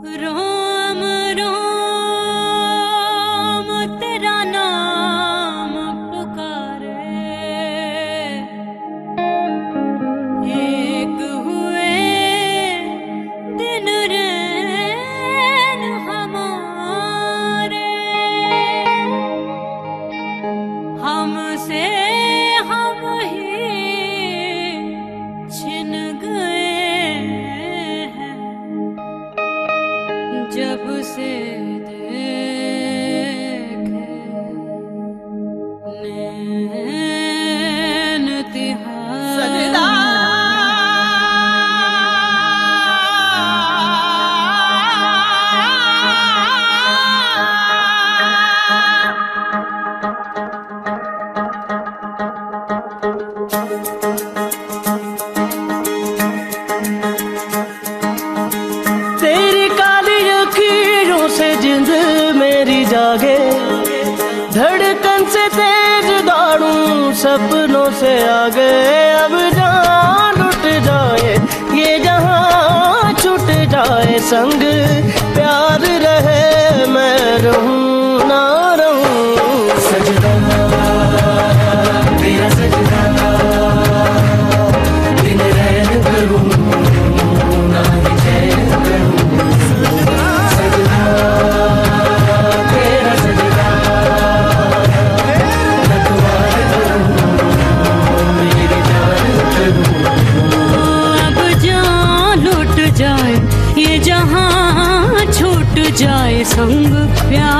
Ro तेरी काली अखीरों से जिंद मेरी जागे। धड़कन से तेज दाड़ू सपनों से आगे। अब जान लुट जाए, ये जहाँ छूट जाए संग। प्यार रहे मैं रहूँ संग प्यार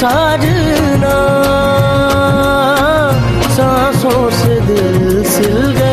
साजना सांसों से दिल सिल गया।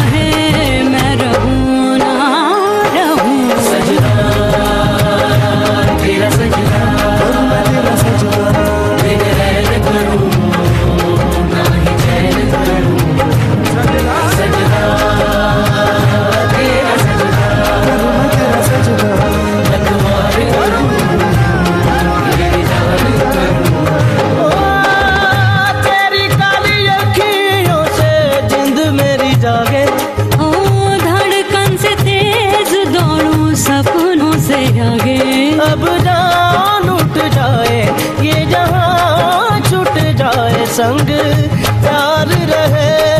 है सपनों से आगे। अब जान उठ जाए ये जहाँ छूट जाए संग प्यार रहे।